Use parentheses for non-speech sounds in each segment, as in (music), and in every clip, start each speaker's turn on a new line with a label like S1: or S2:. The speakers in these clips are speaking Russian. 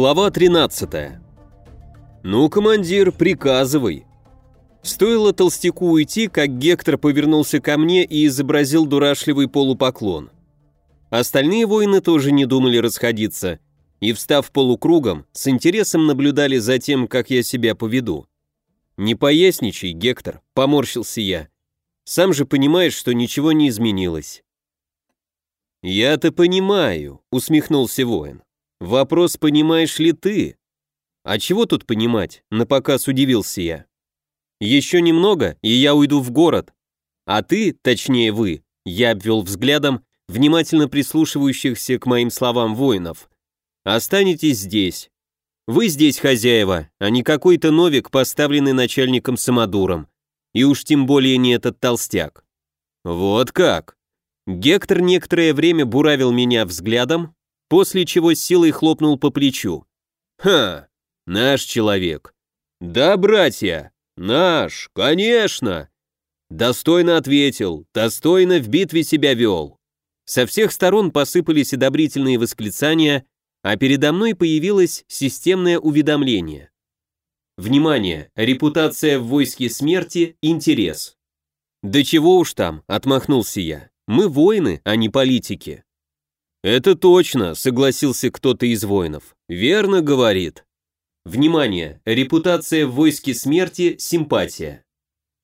S1: Глава 13. Ну, командир, приказывай. Стоило толстяку уйти, как Гектор повернулся ко мне и изобразил дурашливый полупоклон. Остальные воины тоже не думали расходиться и, встав полукругом, с интересом наблюдали за тем, как я себя поведу. «Не поясничай, Гектор», — поморщился я. «Сам же понимаешь, что ничего не изменилось». «Я-то понимаю», — усмехнулся воин. «Вопрос, понимаешь ли ты?» «А чего тут понимать?» — напоказ удивился я. «Еще немного, и я уйду в город. А ты, точнее вы, я обвел взглядом внимательно прислушивающихся к моим словам воинов. Останетесь здесь. Вы здесь хозяева, а не какой-то новик, поставленный начальником самодуром. И уж тем более не этот толстяк». «Вот как?» Гектор некоторое время буравил меня взглядом, после чего силой хлопнул по плечу. «Ха! Наш человек!» «Да, братья! Наш! Конечно!» Достойно ответил, достойно в битве себя вел. Со всех сторон посыпались одобрительные восклицания, а передо мной появилось системное уведомление. Внимание! Репутация в войске смерти – интерес. «Да чего уж там», – отмахнулся я. Мы воины, а не политики». «Это точно», — согласился кто-то из воинов. «Верно говорит». Внимание! Репутация в войске смерти – симпатия.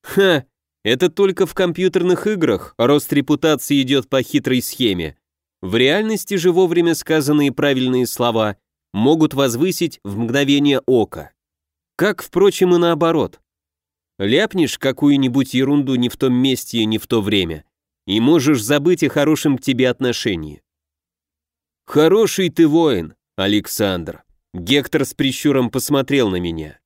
S1: Ха! Это только в компьютерных играх рост репутации идет по хитрой схеме. В реальности же вовремя сказанные правильные слова могут возвысить в мгновение ока. Как, впрочем, и наоборот. Ляпнешь какую-нибудь ерунду не в том месте и не в то время, и можешь забыть о хорошем к тебе отношении. Хороший ты воин, Александр. Гектор с прищуром посмотрел на меня.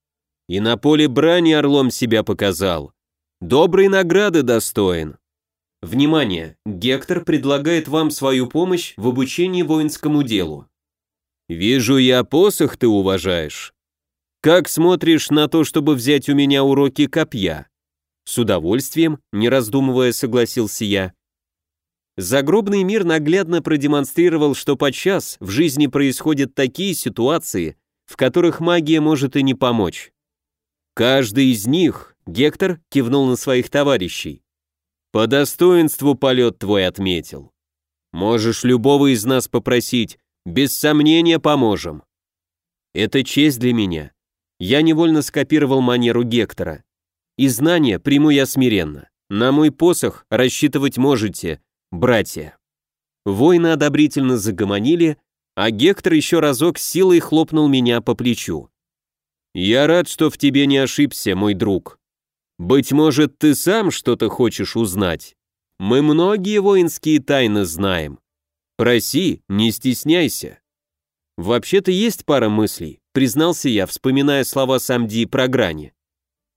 S1: И на поле брани орлом себя показал. Доброй награды достоин. Внимание! Гектор предлагает вам свою помощь в обучении воинскому делу. Вижу я посох ты уважаешь. Как смотришь на то, чтобы взять у меня уроки копья? С удовольствием, не раздумывая, согласился я. Загробный мир наглядно продемонстрировал, что подчас в жизни происходят такие ситуации, в которых магия может и не помочь. Каждый из них, Гектор кивнул на своих товарищей, по достоинству полет твой отметил. Можешь любого из нас попросить, без сомнения поможем. Это честь для меня. Я невольно скопировал манеру Гектора и знания приму я смиренно. На мой посох рассчитывать можете, братья». Воины одобрительно загомонили, а Гектор еще разок силой хлопнул меня по плечу. «Я рад, что в тебе не ошибся, мой друг. Быть может, ты сам что-то хочешь узнать? Мы многие воинские тайны знаем. Проси, не стесняйся». «Вообще-то есть пара мыслей», признался я, вспоминая слова Самди про грани.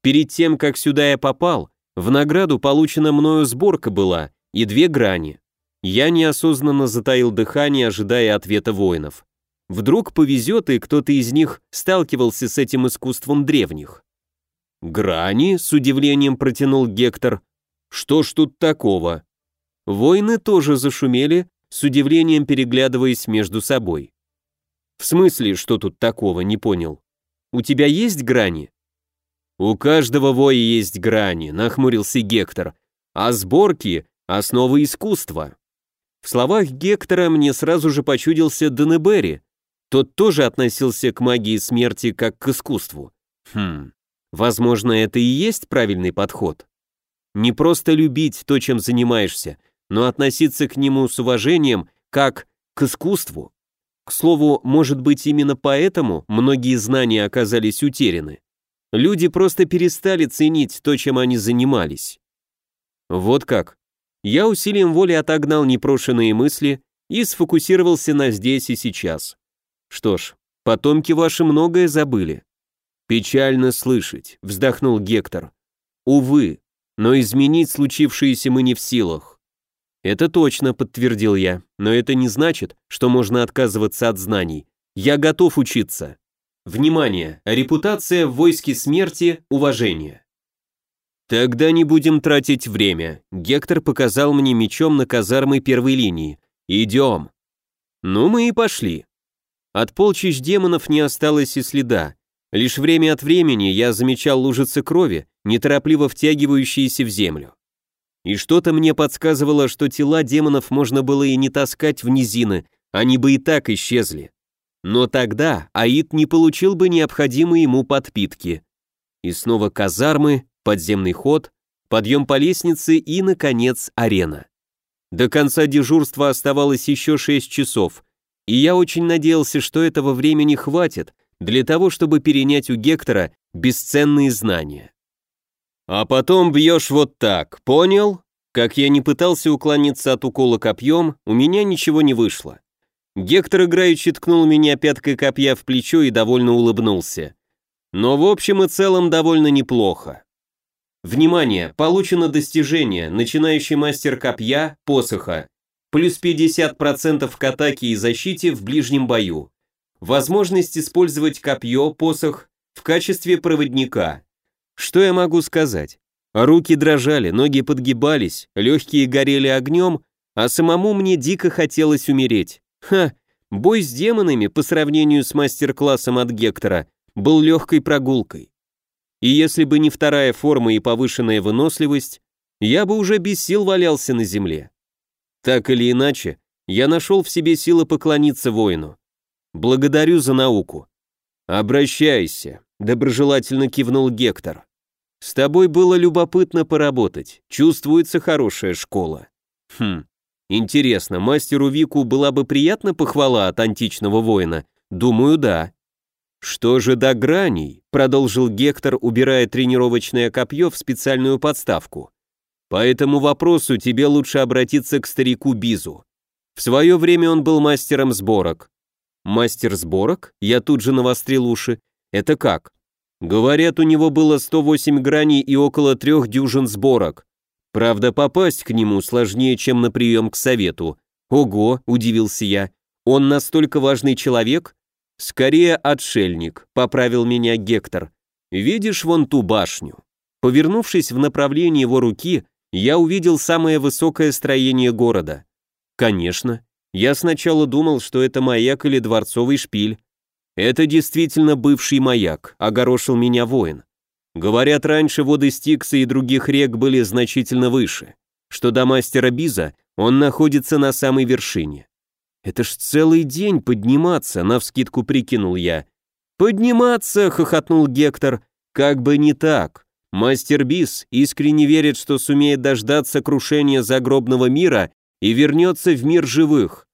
S1: Перед тем, как сюда я попал, в награду получена мною сборка была и две грани. Я неосознанно затаил дыхание, ожидая ответа воинов. Вдруг повезет, и кто-то из них сталкивался с этим искусством древних. «Грани?» — с удивлением протянул Гектор. «Что ж тут такого?» Воины тоже зашумели, с удивлением переглядываясь между собой. «В смысле, что тут такого?» — не понял. «У тебя есть грани?» «У каждого воя есть грани», — нахмурился Гектор, «а сборки — основа искусства». В словах Гектора мне сразу же почудился Денебери. Тот тоже относился к магии смерти как к искусству. Хм, возможно, это и есть правильный подход. Не просто любить то, чем занимаешься, но относиться к нему с уважением, как к искусству. К слову, может быть, именно поэтому многие знания оказались утеряны. Люди просто перестали ценить то, чем они занимались. Вот как. Я усилием воли отогнал непрошенные мысли и сфокусировался на здесь и сейчас. Что ж, потомки ваши многое забыли. Печально слышать, вздохнул Гектор. Увы, но изменить случившееся мы не в силах. Это точно, подтвердил я, но это не значит, что можно отказываться от знаний. Я готов учиться. Внимание! Репутация в войске смерти, уважение. Тогда не будем тратить время. Гектор показал мне мечом на казармы первой линии. Идем. Ну мы и пошли. От полчищ демонов не осталось и следа. Лишь время от времени я замечал лужицы крови, неторопливо втягивающиеся в землю. И что-то мне подсказывало, что тела демонов можно было и не таскать в низины, они бы и так исчезли. Но тогда Аид не получил бы необходимой ему подпитки. И снова казармы, подземный ход, подъем по лестнице и, наконец, арена. До конца дежурства оставалось еще 6 часов, и я очень надеялся, что этого времени хватит для того, чтобы перенять у Гектора бесценные знания. А потом бьешь вот так, понял? Как я не пытался уклониться от укола копьем, у меня ничего не вышло. Гектор играючи ткнул меня пяткой копья в плечо и довольно улыбнулся. Но в общем и целом довольно неплохо. Внимание, получено достижение, начинающий мастер копья, посоха, плюс 50% к атаке и защите в ближнем бою. Возможность использовать копье, посох в качестве проводника. Что я могу сказать? Руки дрожали, ноги подгибались, легкие горели огнем, а самому мне дико хотелось умереть. Ха, бой с демонами по сравнению с мастер-классом от Гектора был легкой прогулкой. И если бы не вторая форма и повышенная выносливость, я бы уже без сил валялся на земле. Так или иначе, я нашел в себе силы поклониться воину. Благодарю за науку. Обращайся, доброжелательно кивнул Гектор. С тобой было любопытно поработать, чувствуется хорошая школа. Хм, интересно, мастеру Вику была бы приятна похвала от античного воина? Думаю, да. Что же до граней, продолжил Гектор, убирая тренировочное копье в специальную подставку. По этому вопросу тебе лучше обратиться к старику Бизу. В свое время он был мастером сборок. Мастер сборок? Я тут же навострил уши. Это как? Говорят, у него было 108 граней и около трех дюжин сборок. Правда, попасть к нему сложнее, чем на прием к совету. Ого, удивился я. Он настолько важный человек? Скорее отшельник, поправил меня Гектор. Видишь вон ту башню? Повернувшись в направлении его руки, я увидел самое высокое строение города. Конечно, я сначала думал, что это маяк или дворцовый шпиль. Это действительно бывший маяк, огорошил меня воин. Говорят, раньше воды Стикса и других рек были значительно выше, что до мастера Биза он находится на самой вершине. Это ж целый день подниматься, навскидку прикинул я. Подниматься, хохотнул Гектор, как бы не так. Мастер Бис искренне верит, что сумеет дождаться крушения загробного мира и вернется в мир живых.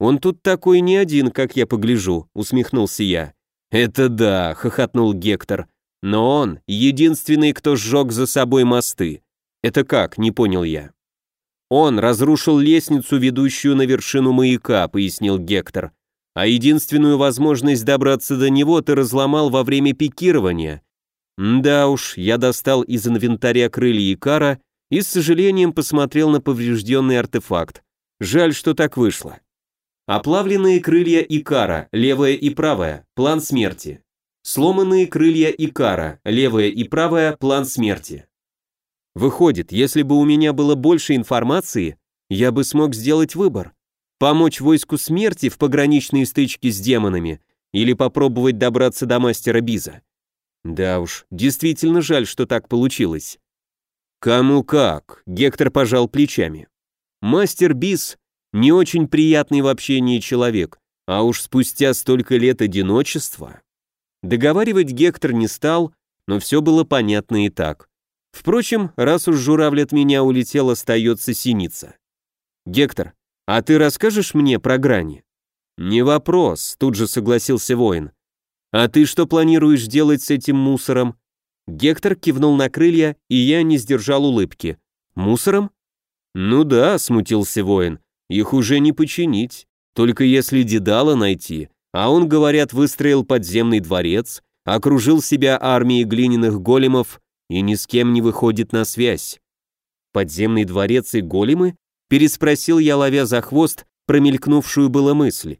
S1: Он тут такой не один, как я погляжу, усмехнулся я. Это да, хохотнул Гектор. Но он единственный, кто сжег за собой мосты. Это как, не понял я. Он разрушил лестницу, ведущую на вершину маяка, пояснил Гектор. А единственную возможность добраться до него ты разломал во время пикирования. Да уж, я достал из инвентаря крылья Икара и с сожалением посмотрел на поврежденный артефакт. Жаль, что так вышло. Оплавленные крылья Икара, левое и правое, план смерти. Сломанные крылья Икара, левое и правое, план смерти. Выходит, если бы у меня было больше информации, я бы смог сделать выбор. Помочь войску смерти в пограничной стычке с демонами или попробовать добраться до мастера Биза. Да уж, действительно жаль, что так получилось. Кому как, Гектор пожал плечами. Мастер Бис не очень приятный в общении человек, а уж спустя столько лет одиночества. Договаривать Гектор не стал, но все было понятно и так. Впрочем, раз уж журавль от меня улетел, остается синица. Гектор, а ты расскажешь мне про грани? Не вопрос, тут же согласился воин. «А ты что планируешь делать с этим мусором?» Гектор кивнул на крылья, и я не сдержал улыбки. «Мусором?» «Ну да», — смутился воин, — «их уже не починить, только если Дедала найти, а он, говорят, выстроил подземный дворец, окружил себя армией глиняных големов и ни с кем не выходит на связь». «Подземный дворец и големы?» — переспросил я, ловя за хвост промелькнувшую было мысль.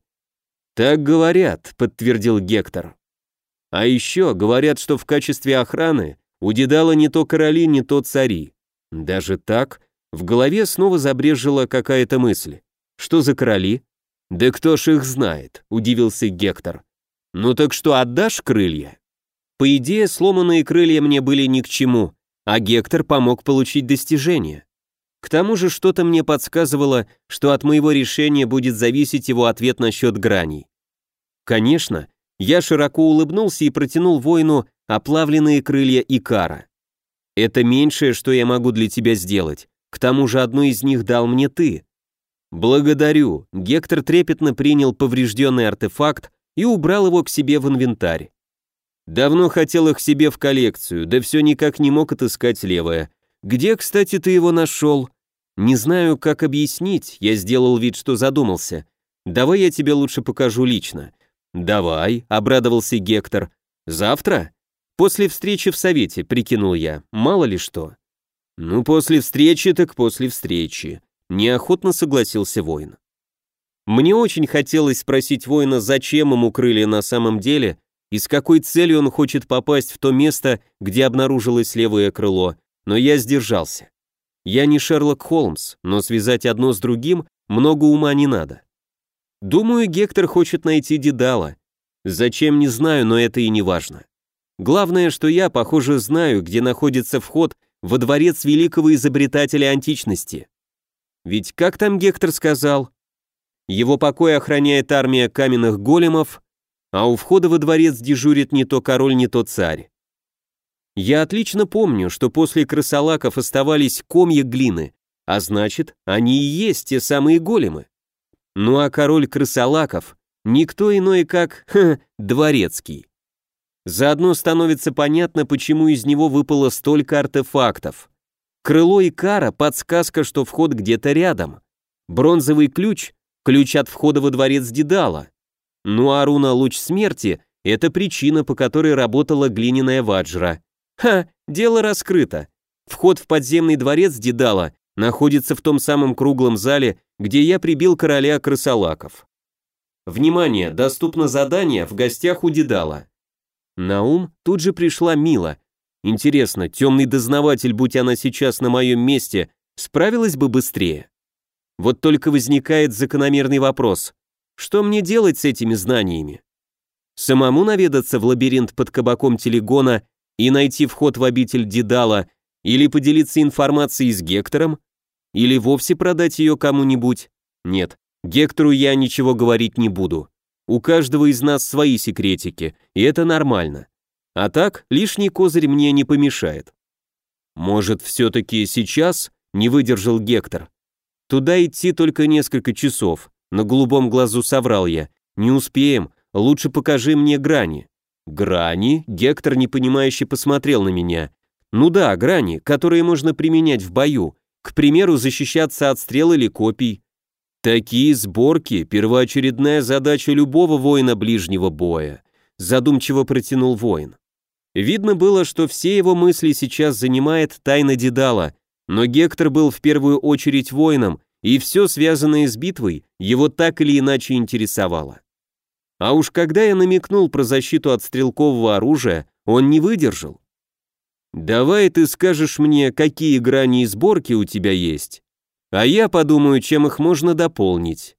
S1: «Так говорят», — подтвердил Гектор. А еще говорят, что в качестве охраны у Дедала не то короли, не то цари. Даже так, в голове снова забрежила какая-то мысль. Что за короли? «Да кто ж их знает?» – удивился Гектор. «Ну так что, отдашь крылья?» По идее, сломанные крылья мне были ни к чему, а Гектор помог получить достижение. К тому же что-то мне подсказывало, что от моего решения будет зависеть его ответ насчет граней. Конечно, я широко улыбнулся и протянул воину оплавленные крылья Икара. Это меньшее, что я могу для тебя сделать. К тому же одну из них дал мне ты. Благодарю. Гектор трепетно принял поврежденный артефакт и убрал его к себе в инвентарь. Давно хотел их себе в коллекцию, да все никак не мог отыскать левое. Где, кстати, ты его нашел? Не знаю, как объяснить, я сделал вид, что задумался. Давай я тебе лучше покажу лично. Давай, обрадовался Гектор. Завтра? После встречи в совете, прикинул я, мало ли что. Ну, после встречи так после встречи. Неохотно согласился воин. Мне очень хотелось спросить воина, зачем ему крылья на самом деле, и с какой целью он хочет попасть в то место, где обнаружилось левое крыло, но я сдержался. Я не Шерлок Холмс, но связать одно с другим много ума не надо. Думаю, Гектор хочет найти Дедала. Зачем, не знаю, но это и не важно. Главное, что я, похоже, знаю, где находится вход во дворец великого изобретателя античности. Ведь как там Гектор сказал? Его покой охраняет армия каменных големов, а у входа во дворец дежурит не то король, не то царь. Я отлично помню, что после крысолаков оставались комья глины, а значит, они и есть те самые големы. Ну а король крысолаков — никто иной, как, (laughs) ха, дворецкий. Заодно становится понятно, почему из него выпало столько артефактов. Крыло и кара — подсказка, что вход где-то рядом. Бронзовый ключ — ключ от входа во дворец Дедала. Ну а руна «Луч смерти» — это причина, по которой работала глиняная ваджра. Ха, дело раскрыто. Вход в подземный дворец Дедала находится в том самом круглом зале, где я прибил короля крысолаков. Внимание, доступно задание в гостях у Дедала. На ум тут же пришла Мила. Интересно, темный дознаватель, будь она сейчас на моем месте, справилась бы быстрее? Вот только возникает закономерный вопрос. Что мне делать с этими знаниями? Самому наведаться в лабиринт под кабаком телегона и найти вход в обитель Дедала, или поделиться информацией с Гектором, или вовсе продать ее кому-нибудь. Нет, Гектору я ничего говорить не буду. У каждого из нас свои секретики, и это нормально. А так, лишний козырь мне не помешает. Может, все-таки сейчас не выдержал Гектор? Туда идти только несколько часов. На голубом глазу соврал я. Не успеем, лучше покажи мне грани. Грани? Гектор непонимающе посмотрел на меня. Ну да, грани, которые можно применять в бою. К примеру, защищаться от стрел или копий. Такие сборки – первоочередная задача любого воина ближнего боя. Задумчиво протянул воин. Видно было, что все его мысли сейчас занимает тайна Дедала, но Гектор был в первую очередь воином, и все связанное с битвой его так или иначе интересовало. А уж когда я намекнул про защиту от стрелкового оружия, он не выдержал. «Давай ты скажешь мне, какие грани и сборки у тебя есть, а я подумаю, чем их можно дополнить.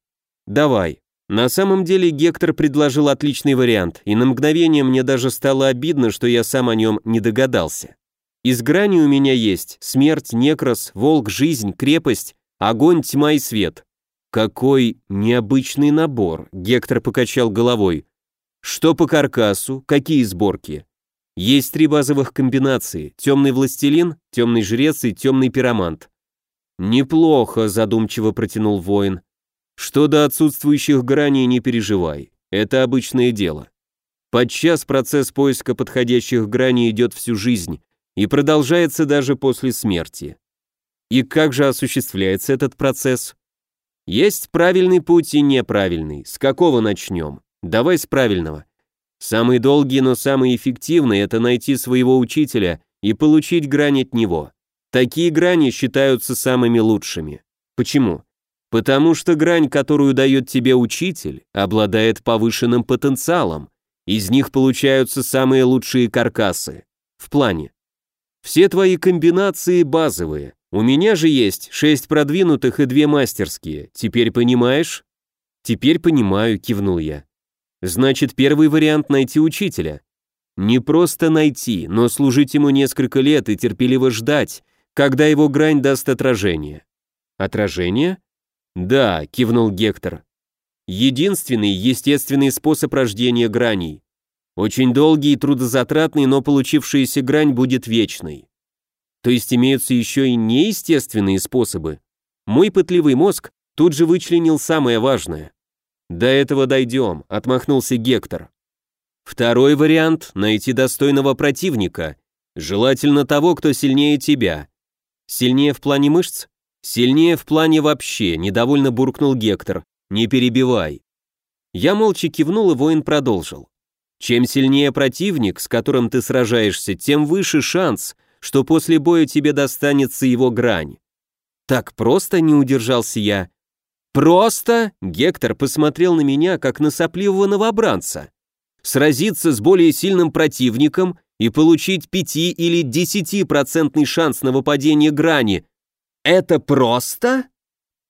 S1: Давай». На самом деле Гектор предложил отличный вариант, и на мгновение мне даже стало обидно, что я сам о нем не догадался. Из грани у меня есть смерть, некрос, волк, жизнь, крепость, огонь, тьма и свет. «Какой необычный набор», — Гектор покачал головой. «Что по каркасу? Какие сборки?» «Есть три базовых комбинации. Темный властелин, темный жрец и темный пиромант». «Неплохо», — задумчиво протянул воин. «Что до отсутствующих граней, не переживай. Это обычное дело. Подчас процесс поиска подходящих граней идет всю жизнь и продолжается даже после смерти. И как же осуществляется этот процесс? Есть правильный путь и неправильный. С какого начнем? Давай с правильного. Самый долгий, но самый эффективный – это найти своего учителя и получить грань от него. Такие грани считаются самыми лучшими. Почему? Потому что грань, которую дает тебе учитель, обладает повышенным потенциалом. Из них получаются самые лучшие каркасы. В плане. Все твои комбинации базовые, у меня же есть шесть продвинутых и две мастерские, теперь понимаешь? Теперь понимаю, кивнул я. Значит, первый вариант найти учителя. Не просто найти, но служить ему несколько лет и терпеливо ждать, когда его грань даст отражение. Отражение? Да, кивнул Гектор. Единственный естественный способ рождения граней. Очень долгий и трудозатратный, но получившаяся грань будет вечной. То есть имеются еще и неестественные способы. Мой пытливый мозг тут же вычленил самое важное. До этого дойдем, отмахнулся Гектор. Второй вариант – найти достойного противника, желательно того, кто сильнее тебя. Сильнее в плане мышц? Сильнее в плане вообще, недовольно буркнул Гектор. Не перебивай. Я молча кивнул, и воин продолжил. Чем сильнее противник, с которым ты сражаешься, тем выше шанс, что после боя тебе достанется его грань. Так просто не удержался я. Просто Гектор посмотрел на меня, как на сопливого новобранца сразиться с более сильным противником и получить 5 или 10% шанс на выпадение грани. Это просто?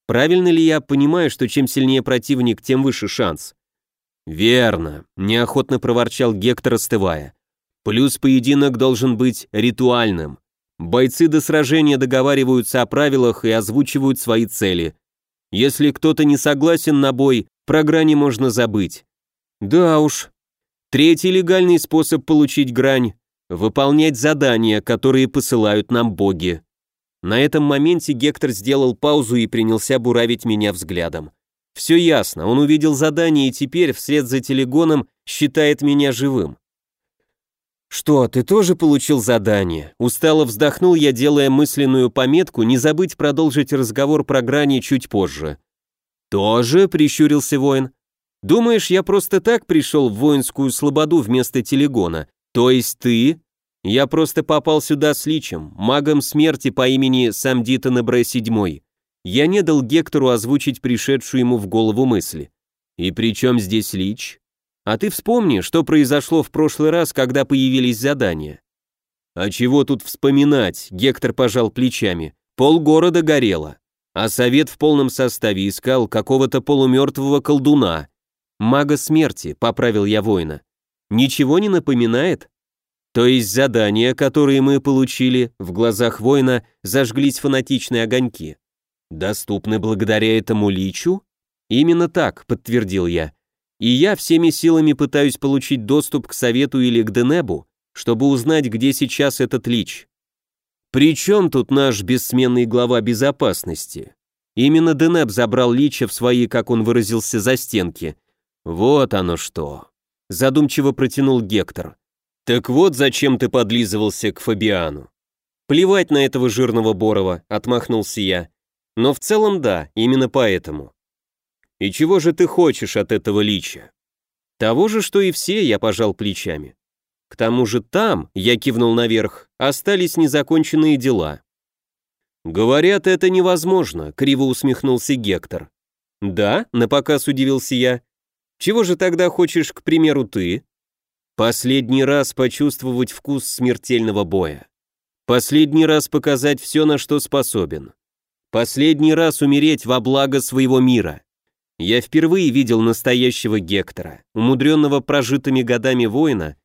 S1: Правильно ли я понимаю, что чем сильнее противник, тем выше шанс? Верно, неохотно проворчал Гектор, остывая. Плюс поединок должен быть ритуальным. Бойцы до сражения договариваются о правилах и озвучивают свои цели. Если кто-то не согласен на бой, про грани можно забыть. Да уж, Третий легальный способ получить грань – выполнять задания, которые посылают нам боги. На этом моменте Гектор сделал паузу и принялся буравить меня взглядом. Все ясно, он увидел задание и теперь, вслед за телегоном, считает меня живым. «Что, ты тоже получил задание?» Устало вздохнул я, делая мысленную пометку, не забыть продолжить разговор про грани чуть позже. «Тоже?» — прищурился воин. Думаешь, я просто так пришел в воинскую слободу вместо телегона? То есть ты? Я просто попал сюда с личем, магом смерти по имени Самдита Небре седьмой. Я не дал Гектору озвучить пришедшую ему в голову мысли. И при чем здесь лич? А ты вспомни, что произошло в прошлый раз, когда появились задания. А чего тут вспоминать? Гектор пожал плечами. Пол города горело. А совет в полном составе искал какого-то полумертвого колдуна. «Мага смерти», — поправил я воина. «Ничего не напоминает?» То есть задания, которые мы получили, в глазах воина зажглись фанатичные огоньки. Доступны благодаря этому личу? Именно так, подтвердил я. И я всеми силами пытаюсь получить доступ к совету или к Денебу, чтобы узнать, где сейчас этот лич. Причем тут наш бессменный глава безопасности? Именно Денеб забрал лича в свои, как он выразился, застенки, «Вот оно что!» — задумчиво протянул Гектор. «Так вот зачем ты подлизывался к Фабиану». «Плевать на этого жирного Борова», — отмахнулся я. «Но в целом да, именно поэтому». «И чего же ты хочешь от этого лича?» «Того же, что и все», — я пожал плечами. «К тому же там», — я кивнул наверх, — «остались незаконченные дела». «Говорят, это невозможно», — криво усмехнулся Гектор. «Да?» — напоказ удивился я. Чего же тогда хочешь, к примеру, ты? Последний раз почувствовать вкус смертельного боя. Последний раз показать все, на что способен. Последний раз умереть во благо своего мира. Я впервые видел настоящего Гектора, умудренного прожитыми годами воина,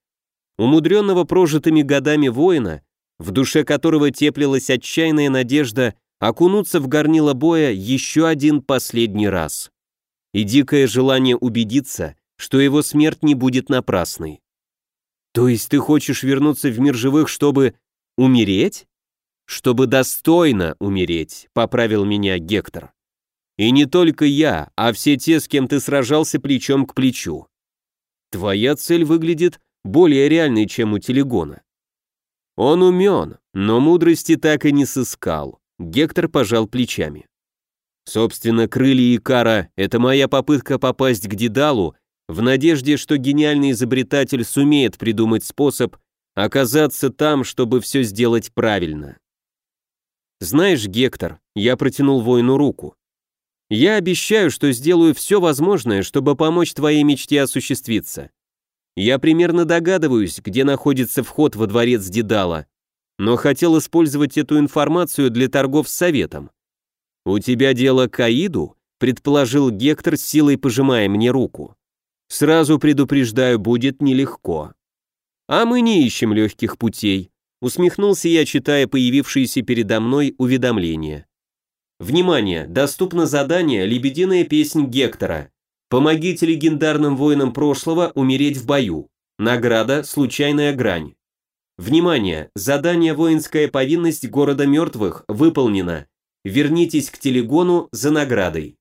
S1: умудренного прожитыми годами воина, в душе которого теплилась отчаянная надежда окунуться в горнило боя еще один последний раз и дикое желание убедиться, что его смерть не будет напрасной. То есть ты хочешь вернуться в мир живых, чтобы умереть? Чтобы достойно умереть, поправил меня Гектор. И не только я, а все те, с кем ты сражался плечом к плечу. Твоя цель выглядит более реальной, чем у Телегона. Он умен, но мудрости так и не сыскал. Гектор пожал плечами. Собственно, крылья Икара — это моя попытка попасть к Дедалу в надежде, что гениальный изобретатель сумеет придумать способ оказаться там, чтобы все сделать правильно. Знаешь, Гектор, я протянул воину руку. Я обещаю, что сделаю все возможное, чтобы помочь твоей мечте осуществиться. Я примерно догадываюсь, где находится вход во дворец Дедала, но хотел использовать эту информацию для торгов с советом. «У тебя дело к Аиду?» предположил Гектор с силой пожимая мне руку. Сразу предупреждаю, будет нелегко. А мы не ищем легких путей, усмехнулся я, читая появившееся передо мной уведомление. Внимание! Доступно задание «Лебединая песнь Гектора». Помогите легендарным воинам прошлого умереть в бою. Награда «Случайная грань». Внимание! Задание «Воинская повинность города мертвых» выполнено. Вернитесь к телегону за наградой.